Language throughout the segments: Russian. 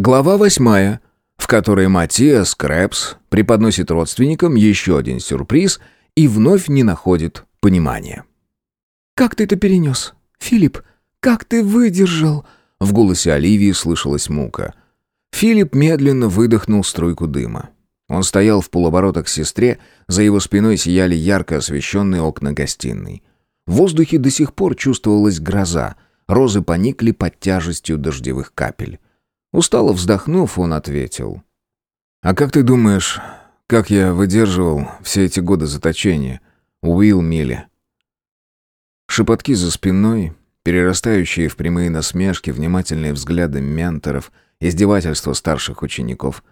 Глава восьмая, в которой Матиас Крэпс преподносит родственникам еще один сюрприз и вновь не находит понимания. «Как ты это перенес? Филипп, как ты выдержал?» В голосе Оливии слышалась мука. Филипп медленно выдохнул струйку дыма. Он стоял в полоборота к сестре, за его спиной сияли ярко освещенные окна гостиной. В воздухе до сих пор чувствовалась гроза, розы поникли под тяжестью дождевых капель. Устало вздохнув, он ответил. «А как ты думаешь, как я выдерживал все эти годы заточения, Уилл Милли?» Шепотки за спиной, перерастающие в прямые насмешки, внимательные взгляды менторов, издевательства старших учеников.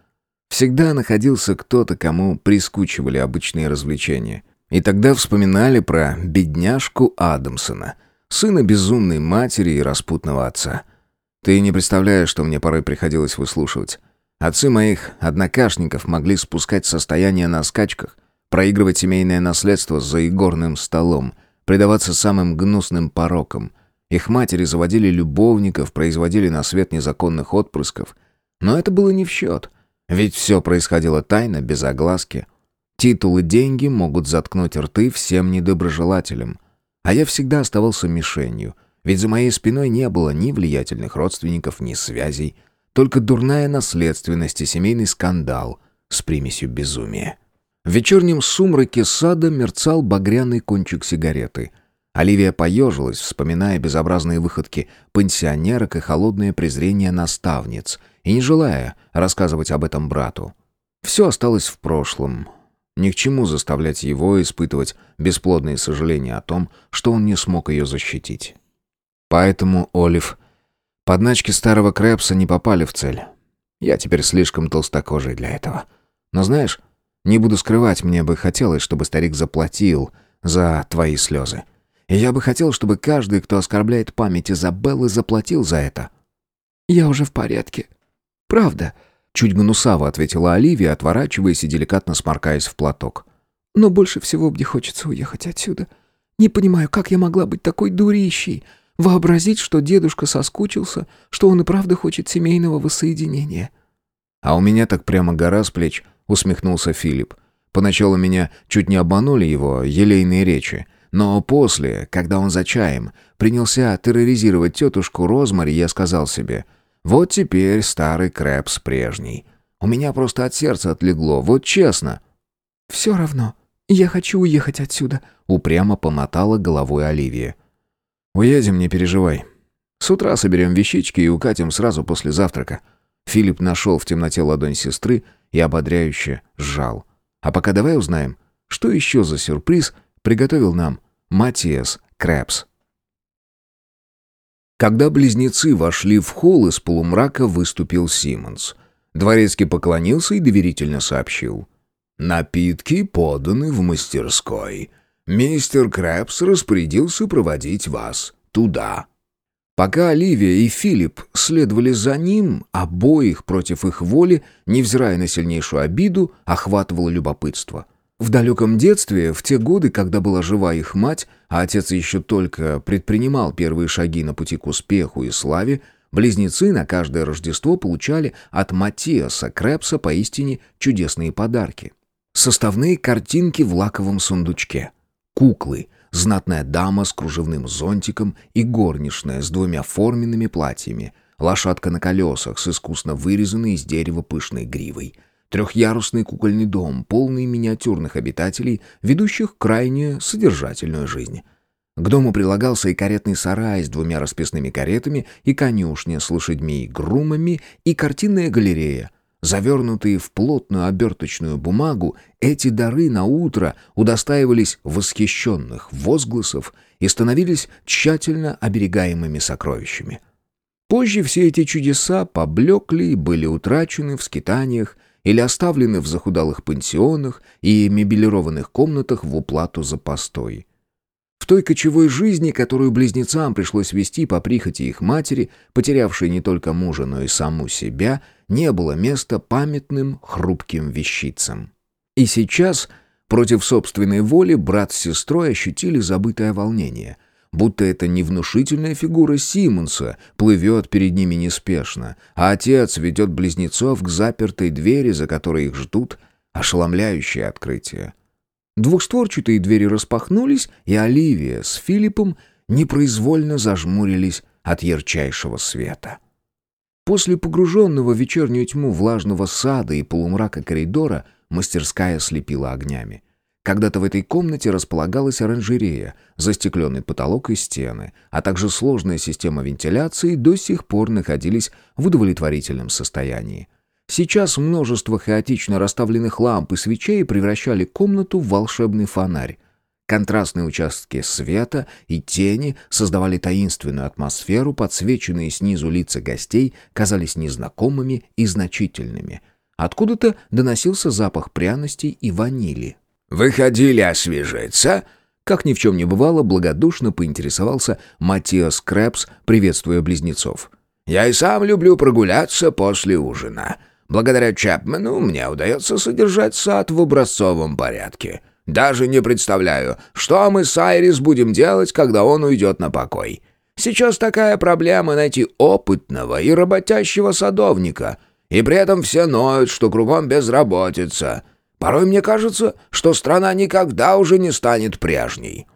Всегда находился кто-то, кому прискучивали обычные развлечения. И тогда вспоминали про бедняжку Адамсона, сына безумной матери и распутного отца – ты не представляешь, что мне порой приходилось выслушивать. Отцы моих однокашников могли спускать состояние на скачках, проигрывать семейное наследство за игорным столом, предаваться самым гнусным порокам. Их матери заводили любовников, производили на свет незаконных отпрысков. Но это было не в счет. Ведь все происходило тайно, без огласки. Титулы деньги могут заткнуть рты всем недоброжелателям. А я всегда оставался мишенью — ведь за моей спиной не было ни влиятельных родственников, ни связей, только дурная наследственность и семейный скандал с примесью безумия. В вечернем сумраке сада мерцал багряный кончик сигареты. Оливия поежилась, вспоминая безобразные выходки пансионерок и холодное презрение наставниц, и не желая рассказывать об этом брату. Все осталось в прошлом. Ни к чему заставлять его испытывать бесплодные сожаления о том, что он не смог ее защитить. Поэтому, Олив, подначки старого Крэпса не попали в цель. Я теперь слишком толстокожий для этого. Но знаешь, не буду скрывать, мне бы хотелось, чтобы старик заплатил за твои слезы. И я бы хотел, чтобы каждый, кто оскорбляет память Изабеллы, заплатил за это. Я уже в порядке. Правда. Чуть гнусаво ответила Оливия, отворачиваясь и деликатно сморкаясь в платок. Но больше всего мне хочется уехать отсюда. Не понимаю, как я могла быть такой дурищей. Вообразить, что дедушка соскучился, что он и правда хочет семейного воссоединения. «А у меня так прямо гора с плеч», — усмехнулся Филипп. «Поначалу меня чуть не обманули его елейные речи, но после, когда он за чаем принялся терроризировать тетушку Розмари, я сказал себе, вот теперь старый Крэпс прежний. У меня просто от сердца отлегло, вот честно». «Все равно, я хочу уехать отсюда», — упрямо помотала головой Оливия. «Уедем, не переживай. С утра соберем вещички и укатим сразу после завтрака». Филипп нашел в темноте ладонь сестры и ободряюще сжал. «А пока давай узнаем, что еще за сюрприз приготовил нам Матиас Крэпс». Когда близнецы вошли в холл, из полумрака выступил Симмонс. Дворецкий поклонился и доверительно сообщил. «Напитки поданы в мастерской. Мистер Крэпс распорядился проводить вас туда». Пока Оливия и Филипп следовали за ним, обоих против их воли, невзирая на сильнейшую обиду, охватывало любопытство. В далеком детстве, в те годы, когда была жива их мать, а отец еще только предпринимал первые шаги на пути к успеху и славе, близнецы на каждое Рождество получали от Матиаса Крэпса поистине чудесные подарки. Составные картинки в лаковом сундучке – куклы, знатная дама с кружевным зонтиком и горничная с двумя форменными платьями, лошадка на колесах с искусно вырезанной из дерева пышной гривой, трехъярусный кукольный дом, полный миниатюрных обитателей, ведущих крайне содержательную жизнь. К дому прилагался и каретный сарай с двумя расписными каретами, и конюшня с лошадьми и грумами, и картинная галерея, Завернутые в плотную оберточную бумагу, эти дары на утро удостаивались восхищенных возгласов и становились тщательно оберегаемыми сокровищами. Позже все эти чудеса поблекли и были утрачены в скитаниях или оставлены в захудалых пансионах и мебелированных комнатах в уплату за постой. В той кочевой жизни, которую близнецам пришлось вести по прихоти их матери, потерявшей не только мужа, но и саму себя, не было места памятным хрупким вещицам. И сейчас, против собственной воли, брат с сестрой ощутили забытое волнение. будто это не внушительная фигура Симонса плывет перед ними неспешно, а отец ведет близнецов к запертой двери, за которой их ждут ошеломляющее открытие. Двухстворчатые двери распахнулись, и Оливия с Филиппом непроизвольно зажмурились от ярчайшего света. После погруженного в вечернюю тьму влажного сада и полумрака коридора мастерская слепила огнями. Когда-то в этой комнате располагалась оранжерея, застекленный потолок и стены, а также сложная система вентиляции до сих пор находились в удовлетворительном состоянии. Сейчас множество хаотично расставленных ламп и свечей превращали комнату в волшебный фонарь. Контрастные участки света и тени создавали таинственную атмосферу, подсвеченные снизу лица гостей казались незнакомыми и значительными. Откуда-то доносился запах пряностей и ванили. «Выходили освежиться?» Как ни в чем не бывало, благодушно поинтересовался Матиас Крэпс, приветствуя близнецов. «Я и сам люблю прогуляться после ужина. Благодаря Чапмену мне удается содержать сад в образцовом порядке. Даже не представляю, что мы с Айрис будем делать, когда он уйдет на покой. Сейчас такая проблема найти опытного и работящего садовника, и при этом все ноют, что кругом безработица». Порой мне кажется, что страна никогда уже не станет прежней».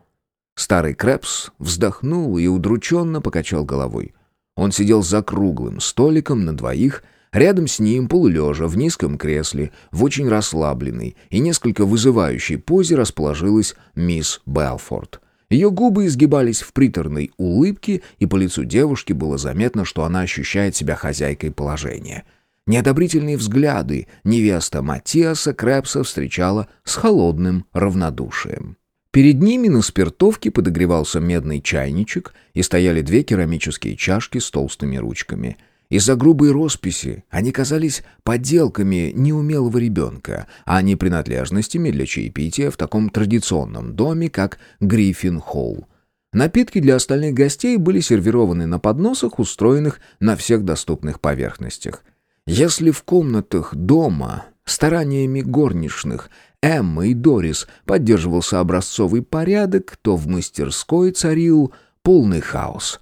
Старый Крэпс вздохнул и удрученно покачал головой. Он сидел за круглым столиком на двоих, рядом с ним, полулежа, в низком кресле, в очень расслабленной и несколько вызывающей позе расположилась мисс Белфорд. Ее губы изгибались в приторной улыбке, и по лицу девушки было заметно, что она ощущает себя хозяйкой положения — Неодобрительные взгляды невеста Матиаса Крэпса встречала с холодным равнодушием. Перед ними на спиртовке подогревался медный чайничек и стояли две керамические чашки с толстыми ручками. Из-за грубой росписи они казались подделками неумелого ребенка, а не принадлежностями для чаепития в таком традиционном доме, как Гриффин-Холл. Напитки для остальных гостей были сервированы на подносах, устроенных на всех доступных поверхностях. Если в комнатах дома стараниями горничных Эмма и Дорис поддерживался образцовый порядок, то в мастерской царил полный хаос.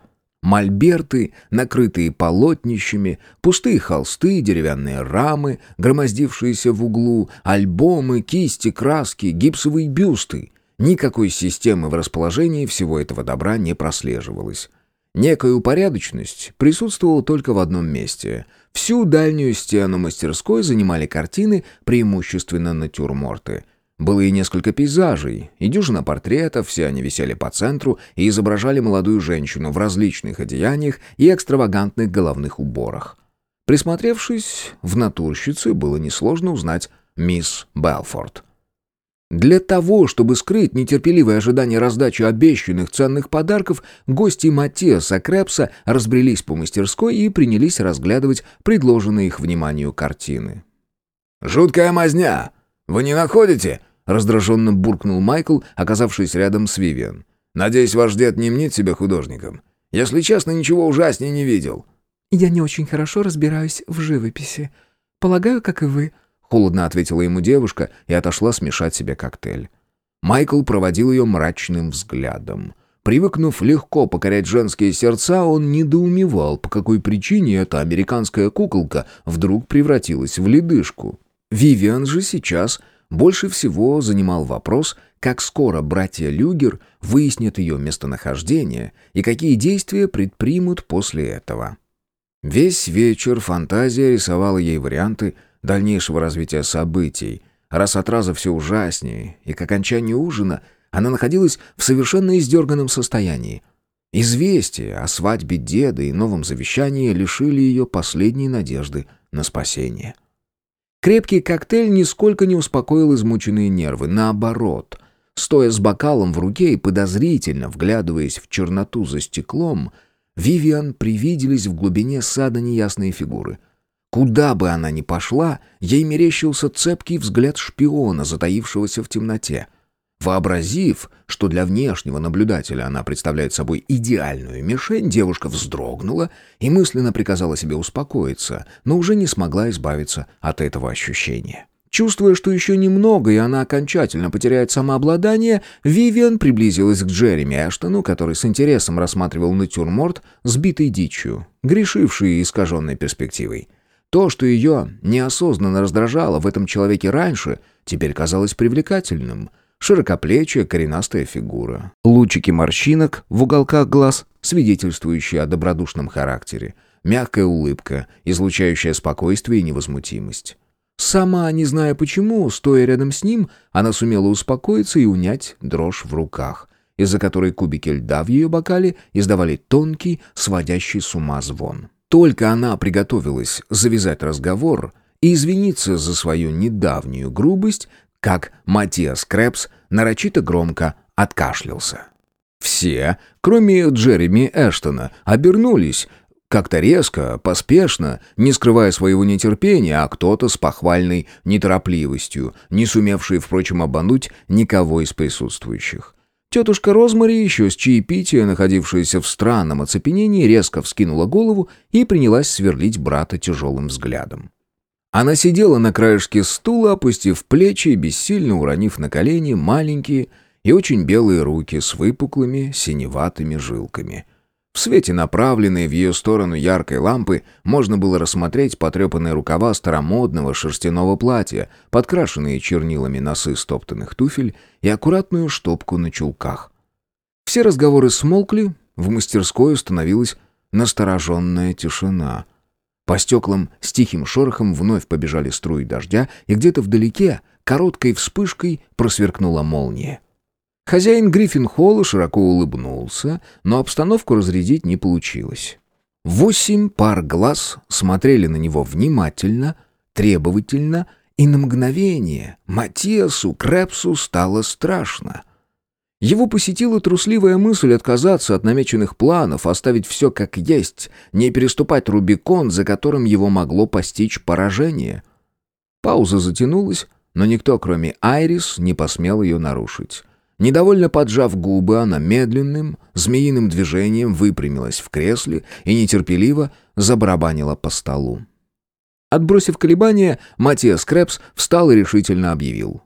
Мольберты, накрытые полотнищами, пустые холсты, деревянные рамы, громоздившиеся в углу, альбомы, кисти, краски, гипсовые бюсты. Никакой системы в расположении всего этого добра не прослеживалось. Некая упорядоченность присутствовала только в одном месте. Всю дальнюю стену мастерской занимали картины, преимущественно натюрморты. Было и несколько пейзажей, и дюжина портретов, все они висели по центру и изображали молодую женщину в различных одеяниях и экстравагантных головных уборах. Присмотревшись, в натурщице было несложно узнать мисс Белфорд. Для того, чтобы скрыть нетерпеливое ожидание раздачи обещанных ценных подарков, гости Матиаса Крепса разбрелись по мастерской и принялись разглядывать предложенные их вниманию картины. «Жуткая мазня! Вы не находите?» — раздраженно буркнул Майкл, оказавшись рядом с Вивиан. «Надеюсь, ваш дед не мнит себя художником. Если честно, ничего ужаснее не видел». «Я не очень хорошо разбираюсь в живописи. Полагаю, как и вы», Холодно ответила ему девушка и отошла смешать себе коктейль. Майкл проводил ее мрачным взглядом. Привыкнув легко покорять женские сердца, он недоумевал, по какой причине эта американская куколка вдруг превратилась в ледышку. Вивиан же сейчас больше всего занимал вопрос, как скоро братья Люгер выяснят ее местонахождение и какие действия предпримут после этого. Весь вечер фантазия рисовала ей варианты дальнейшего развития событий. Раз от раза все ужаснее, и к окончанию ужина она находилась в совершенно издерганном состоянии. Известия о свадьбе деда и новом завещании лишили ее последней надежды на спасение. Крепкий коктейль нисколько не успокоил измученные нервы, наоборот. Стоя с бокалом в руке и подозрительно вглядываясь в черноту за стеклом, Вивиан привиделись в глубине сада неясные фигуры — Куда бы она ни пошла, ей мерещился цепкий взгляд шпиона, затаившегося в темноте. Вообразив, что для внешнего наблюдателя она представляет собой идеальную мишень, девушка вздрогнула и мысленно приказала себе успокоиться, но уже не смогла избавиться от этого ощущения. Чувствуя, что еще немного, и она окончательно потеряет самообладание, Вивиан приблизилась к Джереми Эштону, который с интересом рассматривал натюрморт, сбитый дичью, грешивший искаженной перспективой. То, что ее неосознанно раздражало в этом человеке раньше, теперь казалось привлекательным. Широкоплечья, коренастая фигура. Лучики морщинок в уголках глаз, свидетельствующие о добродушном характере. Мягкая улыбка, излучающая спокойствие и невозмутимость. Сама, не зная почему, стоя рядом с ним, она сумела успокоиться и унять дрожь в руках, из-за которой кубики льда в ее бокале издавали тонкий, сводящий с ума звон. Только она приготовилась завязать разговор и извиниться за свою недавнюю грубость, как Матиас Крэпс нарочито громко откашлялся. Все, кроме Джереми Эштона, обернулись, как-то резко, поспешно, не скрывая своего нетерпения, а кто-то с похвальной неторопливостью, не сумевший, впрочем, обмануть никого из присутствующих. Тетушка Розмари, еще с чаепития, находившаяся в странном оцепенении, резко вскинула голову и принялась сверлить брата тяжелым взглядом. Она сидела на краешке стула, опустив плечи и бессильно уронив на колени маленькие и очень белые руки с выпуклыми синеватыми жилками — в свете, направленной в ее сторону яркой лампы, можно было рассмотреть потрепанные рукава старомодного шерстяного платья, подкрашенные чернилами носы стоптанных туфель и аккуратную штопку на чулках. Все разговоры смолкли, в мастерской установилась настороженная тишина. По стеклам с тихим шорохом вновь побежали струи дождя, и где-то вдалеке, короткой вспышкой, просверкнула молния. Хозяин Гриффин-холла широко улыбнулся, но обстановку разрядить не получилось. Восемь пар глаз смотрели на него внимательно, требовательно, и на мгновение Матиасу Крепсу стало страшно. Его посетила трусливая мысль отказаться от намеченных планов, оставить все как есть, не переступать Рубикон, за которым его могло постичь поражение. Пауза затянулась, но никто, кроме Айрис, не посмел ее нарушить. Недовольно поджав губы, она медленным, змеиным движением выпрямилась в кресле и нетерпеливо забарабанила по столу. Отбросив колебания, Матиас Крепс встал и решительно объявил.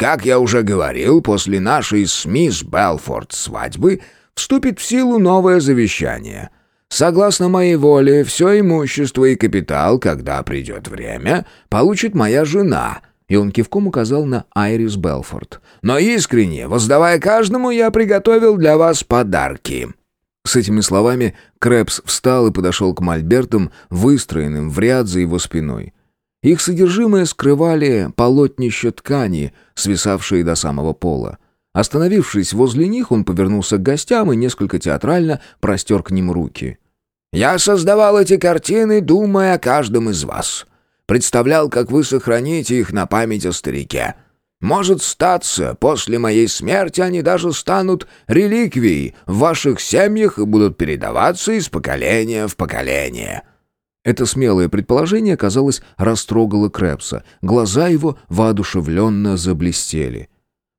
«Как я уже говорил, после нашей с мисс Белфорд свадьбы вступит в силу новое завещание. Согласно моей воле, все имущество и капитал, когда придет время, получит моя жена — и он кивком указал на Айрис Белфорд. «Но искренне, воздавая каждому, я приготовил для вас подарки». С этими словами Крэпс встал и подошел к мольбертам, выстроенным в ряд за его спиной. Их содержимое скрывали полотнища ткани, свисавшие до самого пола. Остановившись возле них, он повернулся к гостям и несколько театрально простер к ним руки. «Я создавал эти картины, думая о каждом из вас. Представлял, как вы сохраните их на память о старике. Может статься, после моей смерти они даже станут реликвией в ваших семьях и будут передаваться из поколения в поколение». Это смелое предположение, казалось, растрогало Крэпса. Глаза его воодушевленно заблестели.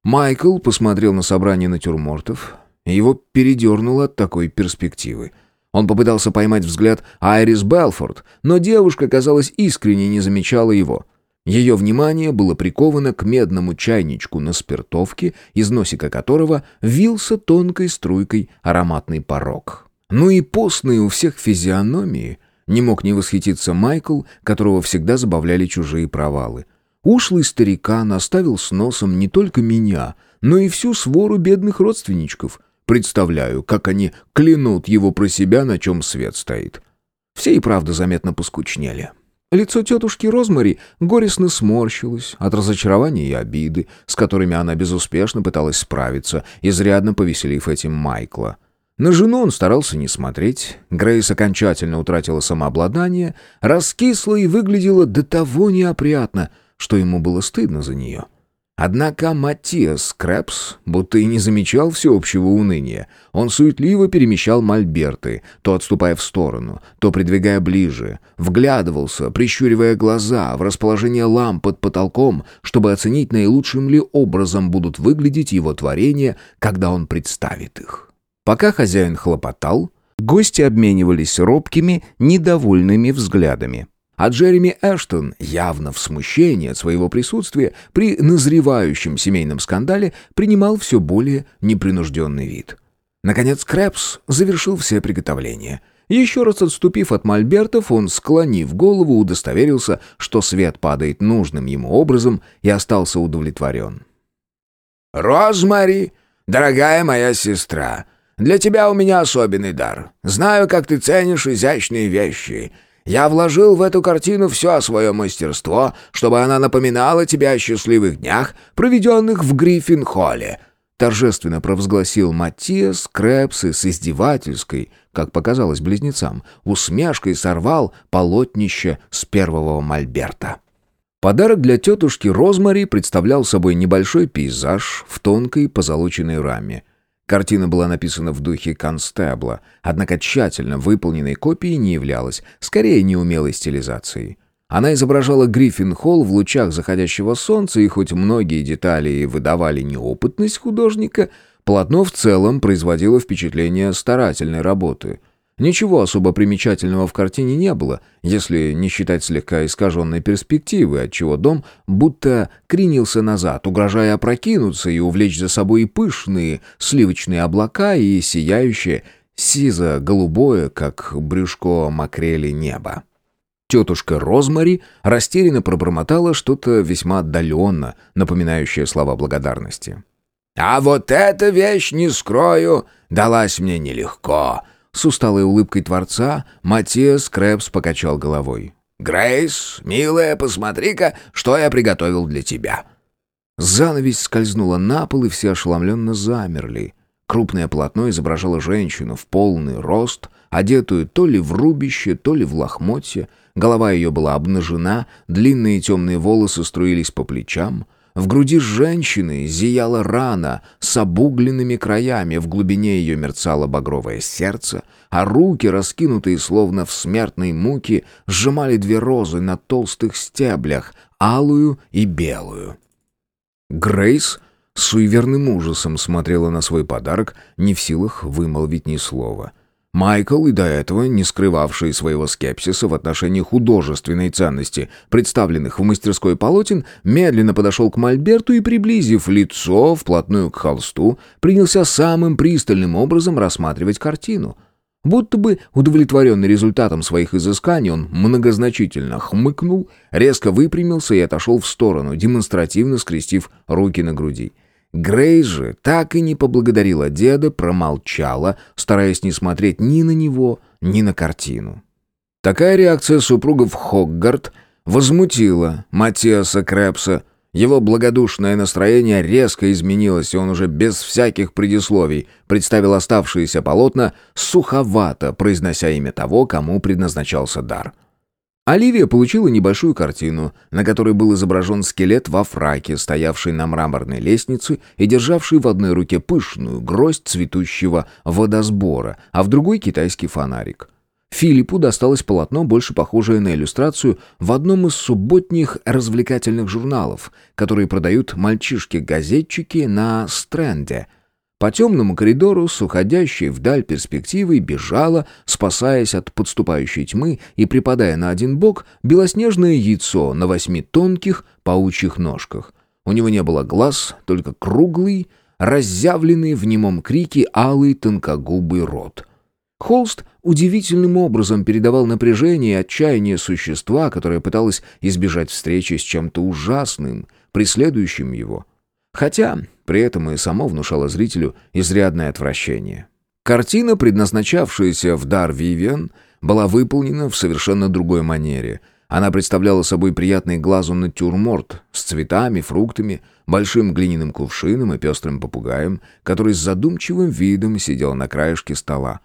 Майкл посмотрел на собрание натюрмортов. Его передернуло от такой перспективы. Он попытался поймать взгляд Айрис Белфорд, но девушка, казалось, искренне не замечала его. Ее внимание было приковано к медному чайничку на спиртовке, из носика которого вился тонкой струйкой ароматный порог. Ну и постные у всех физиономии. Не мог не восхититься Майкл, которого всегда забавляли чужие провалы. Ушлый старикан оставил с носом не только меня, но и всю свору бедных родственничков — Представляю, как они клянут его про себя, на чем свет стоит. Все и правда заметно поскучнели. Лицо тетушки Розмари горестно сморщилось от разочарования и обиды, с которыми она безуспешно пыталась справиться, изрядно повеселив этим Майкла. На жену он старался не смотреть. Грейс окончательно утратила самообладание, раскисла и выглядела до того неопрятно, что ему было стыдно за нее. — Однако Матиас Крэпс будто и не замечал всеобщего уныния. Он суетливо перемещал мольберты, то отступая в сторону, то придвигая ближе, вглядывался, прищуривая глаза в расположение ламп под потолком, чтобы оценить наилучшим ли образом будут выглядеть его творения, когда он представит их. Пока хозяин хлопотал, гости обменивались робкими, недовольными взглядами. а Джереми Эштон, явно в смущении от своего присутствия при назревающем семейном скандале, принимал все более непринужденный вид. Наконец Крэпс завершил все приготовления. Еще раз отступив от мольбертов, он, склонив голову, удостоверился, что свет падает нужным ему образом и остался удовлетворен. «Розмари, дорогая моя сестра, для тебя у меня особенный дар. Знаю, как ты ценишь изящные вещи. Я вложил в эту картину все свое мастерство, чтобы она напоминала тебе о счастливых днях, проведенных в Гриффин-холле», торжественно провозгласил Матиас Крэпс и с издевательской, как показалось близнецам, усмешкой сорвал полотнище с первого мольберта. Подарок для тетушки Розмари представлял собой небольшой пейзаж в тонкой позолоченной раме. Картина была написана в духе констебла, однако тщательно выполненной копией не являлась, скорее неумелой стилизацией. Она изображала Гриффин-холл в лучах заходящего солнца, и хоть многие детали выдавали неопытность художника, полотно в целом производило впечатление старательной работы — Ничего особо примечательного в картине не было, если не считать слегка искаженной перспективы, отчего дом будто кренился назад, угрожая опрокинуться и увлечь за собой пышные сливочные облака и сияющее сизо-голубое, как брюшко макрели небо. Тетушка Розмари растерянно пробормотала что-то весьма отдаленно, напоминающее слова благодарности. «А вот эта вещь, не скрою, далась мне нелегко», с усталой улыбкой Творца Матиас Крэпс покачал головой. «Грейс, милая, посмотри-ка, что я приготовил для тебя». Занавесь скользнула на пол, и все ошеломленно замерли. Крупное полотно изображало женщину в полный рост, одетую то ли в рубище, то ли в лохмотье. Голова ее была обнажена, длинные темные волосы струились по плечам — в груди женщины зияла рана с обугленными краями, в глубине ее мерцало багровое сердце, а руки, раскинутые словно в смертной муке, сжимали две розы на толстых стеблях, алую и белую. Грейс с суеверным ужасом смотрела на свой подарок, не в силах вымолвить ни слова — Майкл, и до этого не скрывавший своего скепсиса в отношении художественной ценности, представленных в мастерской полотен, медленно подошел к Мольберту и, приблизив лицо вплотную к холсту, принялся самым пристальным образом рассматривать картину. Будто бы удовлетворенный результатом своих изысканий, он многозначительно хмыкнул, резко выпрямился и отошел в сторону, демонстративно скрестив руки на груди. Грей же так и не поблагодарила деда, промолчала, стараясь не смотреть ни на него, ни на картину. Такая реакция супругов Хоггарт возмутила Матиаса Крэпса. Его благодушное настроение резко изменилось, и он уже без всяких предисловий представил оставшиеся полотна, суховато произнося имя того, кому предназначался дар — Оливия получила небольшую картину, на которой был изображен скелет во фраке, стоявший на мраморной лестнице и державший в одной руке пышную гроздь цветущего водосбора, а в другой китайский фонарик. Филиппу досталось полотно, больше похожее на иллюстрацию, в одном из субботних развлекательных журналов, которые продают мальчишки-газетчики на Стрэнде – по темному коридору с уходящей вдаль перспективой бежала, спасаясь от подступающей тьмы и припадая на один бок, белоснежное яйцо на восьми тонких паучьих ножках. У него не было глаз, только круглый, разъявленный в немом крике алый тонкогубый рот. Холст удивительным образом передавал напряжение и отчаяние существа, которое пыталось избежать встречи с чем-то ужасным, преследующим его. Хотя при этом и само внушало зрителю изрядное отвращение. Картина, предназначавшаяся в дар Вивиан, была выполнена в совершенно другой манере. Она представляла собой приятный глазу натюрморт с цветами, фруктами, большим глиняным кувшином и пестрым попугаем, который с задумчивым видом сидел на краешке стола.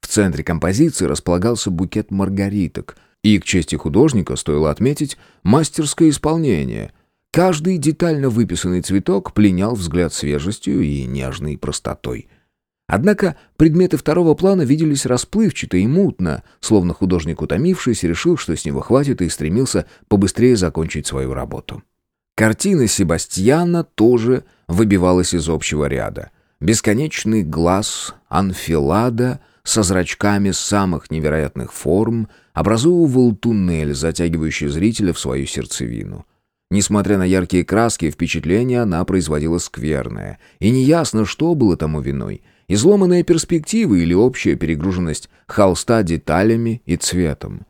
В центре композиции располагался букет маргариток, и, к чести художника, стоило отметить мастерское исполнение — Каждый детально выписанный цветок пленял взгляд свежестью и нежной простотой. Однако предметы второго плана виделись расплывчато и мутно, словно художник, утомившись, решил, что с него хватит, и стремился побыстрее закончить свою работу. Картина Себастьяна тоже выбивалась из общего ряда. Бесконечный глаз, анфилада со зрачками самых невероятных форм, образовывал туннель, затягивающий зрителя в свою сердцевину. Несмотря на яркие краски, впечатление она производила скверное, и неясно, что было тому виной – изломанная перспектива или общая перегруженность холста деталями и цветом.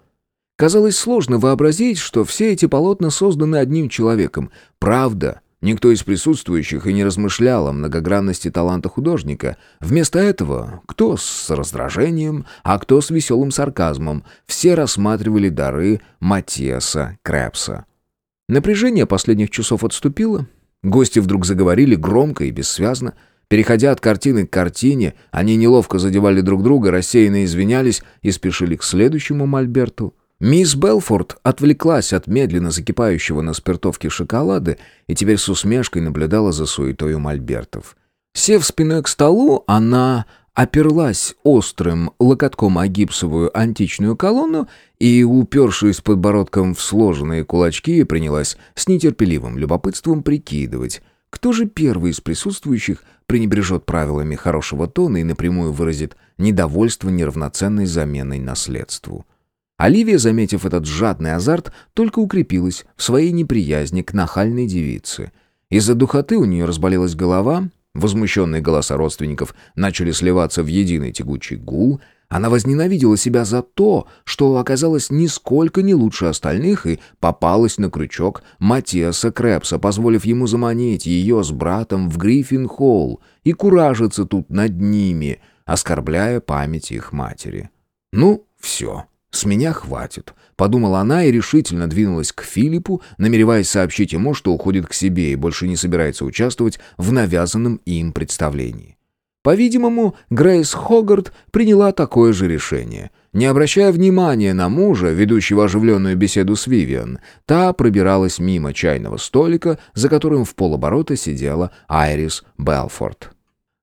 Казалось сложно вообразить, что все эти полотна созданы одним человеком. Правда, никто из присутствующих и не размышлял о многогранности таланта художника. Вместо этого, кто с раздражением, а кто с веселым сарказмом, все рассматривали дары Матиаса Крэпса. Напряжение последних часов отступило. Гости вдруг заговорили громко и бессвязно. Переходя от картины к картине, они неловко задевали друг друга, рассеянно извинялись и спешили к следующему мольберту. Мисс Белфорд отвлеклась от медленно закипающего на спиртовке шоколада и теперь с усмешкой наблюдала за суетой мольбертов. Сев спиной к столу, она оперлась острым локотком о гипсовую античную колонну и, упершись подбородком в сложенные кулачки, принялась с нетерпеливым любопытством прикидывать, кто же первый из присутствующих пренебрежет правилами хорошего тона и напрямую выразит недовольство неравноценной заменой наследству. Оливия, заметив этот жадный азарт, только укрепилась в своей неприязни к нахальной девице. Из-за духоты у нее разболелась голова, возмущенные голоса родственников начали сливаться в единый тягучий гул, она возненавидела себя за то, что оказалась нисколько не лучше остальных и попалась на крючок Матиаса Крэпса, позволив ему заманить ее с братом в Гриффин-холл и куражиться тут над ними, оскорбляя память их матери. «Ну, все». «С меня хватит», — подумала она и решительно двинулась к Филиппу, намереваясь сообщить ему, что уходит к себе и больше не собирается участвовать в навязанном им представлении. По-видимому, Грейс Хогарт приняла такое же решение. Не обращая внимания на мужа, ведущего оживленную беседу с Вивиан, та пробиралась мимо чайного столика, за которым в полоборота сидела Айрис Белфорд.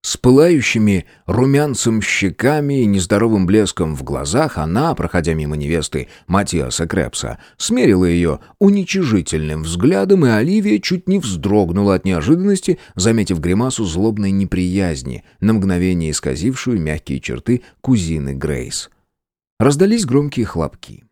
С пылающими румянцем щеками и нездоровым блеском в глазах она, проходя мимо невесты Матиаса Крепса, смерила ее уничижительным взглядом, и Оливия чуть не вздрогнула от неожиданности, заметив гримасу злобной неприязни, на мгновение исказившую мягкие черты кузины Грейс. Раздались громкие хлопки.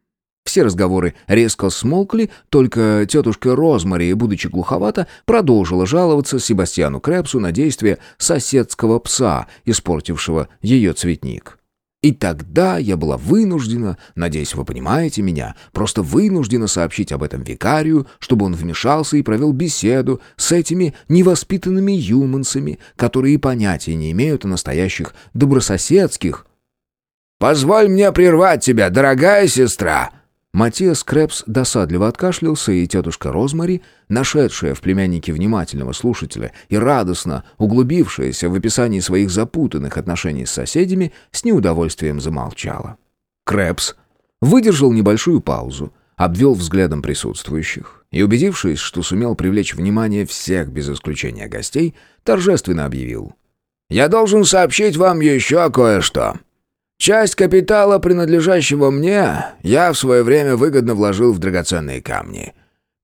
Все разговоры резко смолкли, только тетушка Розмари, будучи глуховата, продолжила жаловаться Себастьяну Крэпсу на действие соседского пса, испортившего ее цветник. И тогда я была вынуждена, надеюсь, вы понимаете меня, просто вынуждена сообщить об этом викарию, чтобы он вмешался и провел беседу с этими невоспитанными юмансами, которые понятия не имеют о настоящих добрососедских. «Позволь мне прервать тебя, дорогая сестра!» Матиас Крэпс досадливо откашлялся, и тетушка Розмари, нашедшая в племяннике внимательного слушателя и радостно углубившаяся в описании своих запутанных отношений с соседями, с неудовольствием замолчала. Крэпс выдержал небольшую паузу, обвел взглядом присутствующих и, убедившись, что сумел привлечь внимание всех без исключения гостей, торжественно объявил. «Я должен сообщить вам еще кое-что. Часть капитала, принадлежащего мне, я в свое время выгодно вложил в драгоценные камни.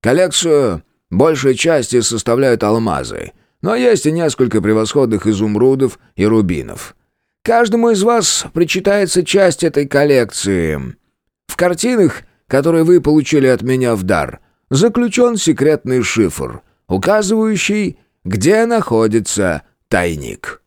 Коллекцию большей части составляют алмазы, но есть и несколько превосходных изумрудов и рубинов. Каждому из вас причитается часть этой коллекции. В картинах, которые вы получили от меня в дар, заключен секретный шифр, указывающий, где находится тайник».